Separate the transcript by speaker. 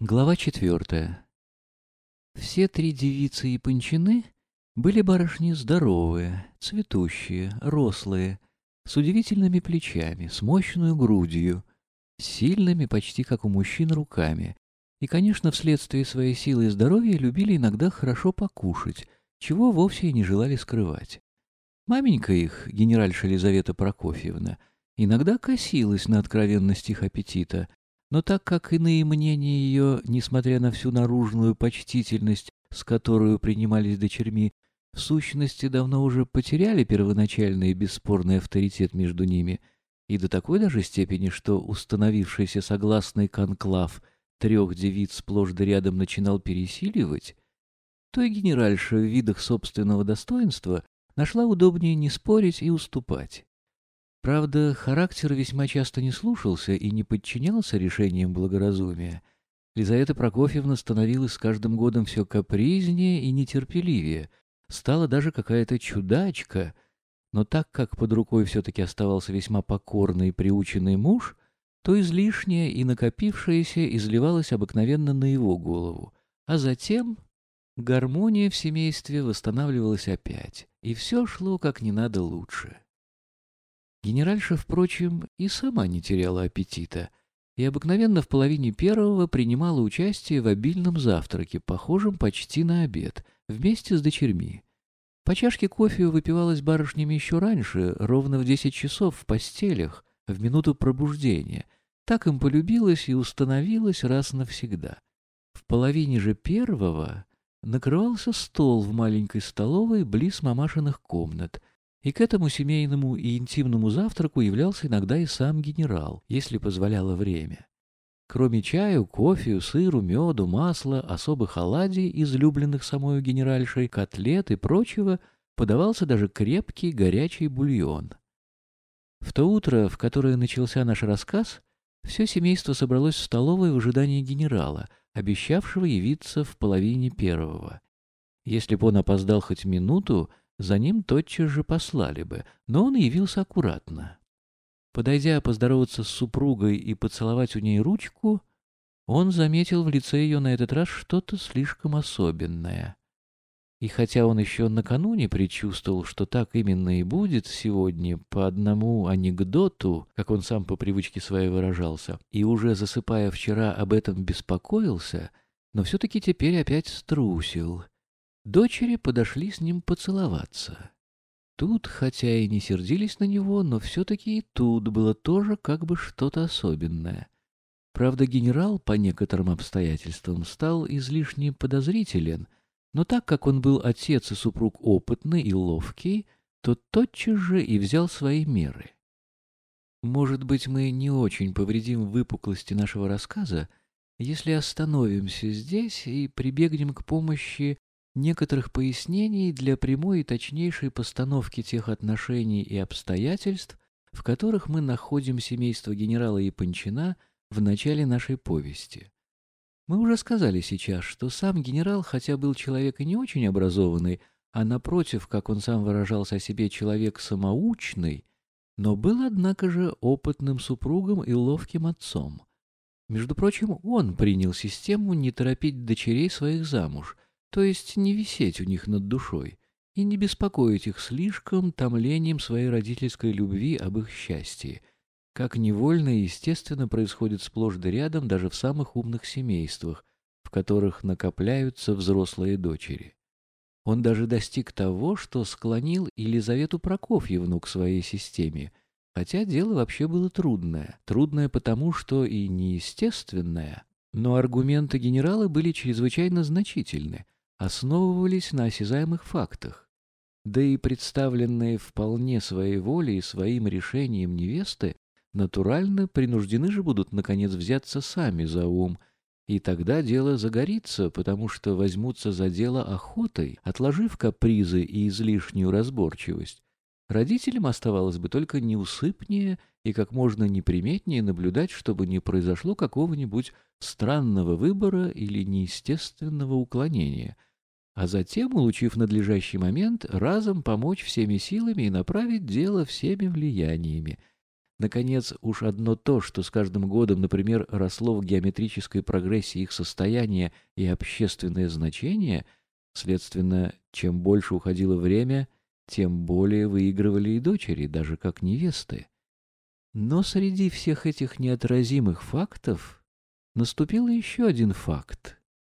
Speaker 1: Глава четвертая. Все три девицы и пончины были барышни здоровые, цветущие, рослые, с удивительными плечами, с мощной грудью, с сильными, почти как у мужчин, руками. И, конечно, вследствие своей силы и здоровья любили иногда хорошо покушать, чего вовсе и не желали скрывать. Маменька их, генеральша Елизавета Прокофьевна, иногда косилась на откровенность их аппетита, но так как иные мнения ее, несмотря на всю наружную почтительность, с которую принимались дочерьми, в сущности давно уже потеряли первоначальный бесспорный авторитет между ними, и до такой даже степени, что установившийся согласный конклав трех девиц сплошь да рядом начинал пересиливать, то и генеральша в видах собственного достоинства нашла удобнее не спорить и уступать. Правда, характер весьма часто не слушался и не подчинялся решениям благоразумия. Лизавета Прокофьевна становилась с каждым годом все капризнее и нетерпеливее, стала даже какая-то чудачка, но так как под рукой все-таки оставался весьма покорный и приученный муж, то излишнее и накопившееся изливалось обыкновенно на его голову, а затем гармония в семействе восстанавливалась опять, и все шло как не надо лучше. Генеральша, впрочем, и сама не теряла аппетита, и обыкновенно в половине первого принимала участие в обильном завтраке, похожем почти на обед, вместе с дочерьми. По чашке кофе выпивалась барышнями еще раньше, ровно в десять часов в постелях, в минуту пробуждения. Так им полюбилось и установилось раз навсегда. В половине же первого накрывался стол в маленькой столовой близ мамашиных комнат — и к этому семейному и интимному завтраку являлся иногда и сам генерал, если позволяло время. Кроме чаю, кофе, сыру, меду, масла, особых оладий, излюбленных самой генеральшей, котлет и прочего, подавался даже крепкий горячий бульон. В то утро, в которое начался наш рассказ, все семейство собралось в столовой в ожидании генерала, обещавшего явиться в половине первого. Если бы он опоздал хоть минуту, за ним тотчас же послали бы, но он явился аккуратно. Подойдя поздороваться с супругой и поцеловать у ней ручку, он заметил в лице ее на этот раз что-то слишком особенное. И хотя он еще накануне предчувствовал, что так именно и будет сегодня по одному анекдоту, как он сам по привычке своей выражался, и уже засыпая вчера об этом беспокоился, но все-таки теперь опять струсил Дочери подошли с ним поцеловаться. Тут, хотя и не сердились на него, но все-таки и тут было тоже как бы что-то особенное. Правда, генерал по некоторым обстоятельствам стал излишне подозрителен, но так как он был отец и супруг опытный и ловкий, то тотчас же и взял свои меры. Может быть, мы не очень повредим выпуклости нашего рассказа, если остановимся здесь и прибегнем к помощи некоторых пояснений для прямой и точнейшей постановки тех отношений и обстоятельств, в которых мы находим семейство генерала Япончина в начале нашей повести. Мы уже сказали сейчас, что сам генерал, хотя был человек и не очень образованный, а напротив, как он сам выражался о себе, человек самоучный, но был, однако же, опытным супругом и ловким отцом. Между прочим, он принял систему не торопить дочерей своих замуж, то есть не висеть у них над душой и не беспокоить их слишком томлением своей родительской любви об их счастье, как невольно и естественно происходит сплошь да рядом даже в самых умных семействах, в которых накопляются взрослые дочери. Он даже достиг того, что склонил Елизавету Прокофьевну к своей системе, хотя дело вообще было трудное. Трудное потому, что и неестественное, но аргументы генерала были чрезвычайно значительны, основывались на осязаемых фактах. Да и представленные вполне своей волей и своим решением невесты натурально принуждены же будут наконец взяться сами за ум, и тогда дело загорится, потому что возьмутся за дело охотой, отложив капризы и излишнюю разборчивость. Родителям оставалось бы только неусыпнее и как можно неприметнее наблюдать, чтобы не произошло какого-нибудь странного выбора или неестественного уклонения, а затем, улучив надлежащий момент, разом помочь всеми силами и направить дело всеми влияниями. Наконец, уж одно то, что с каждым годом, например, росло в геометрической прогрессии их состояние и общественное значение, следственно, чем больше уходило время, тем более выигрывали и дочери, даже как невесты. Но среди всех этих неотразимых фактов наступил еще один факт,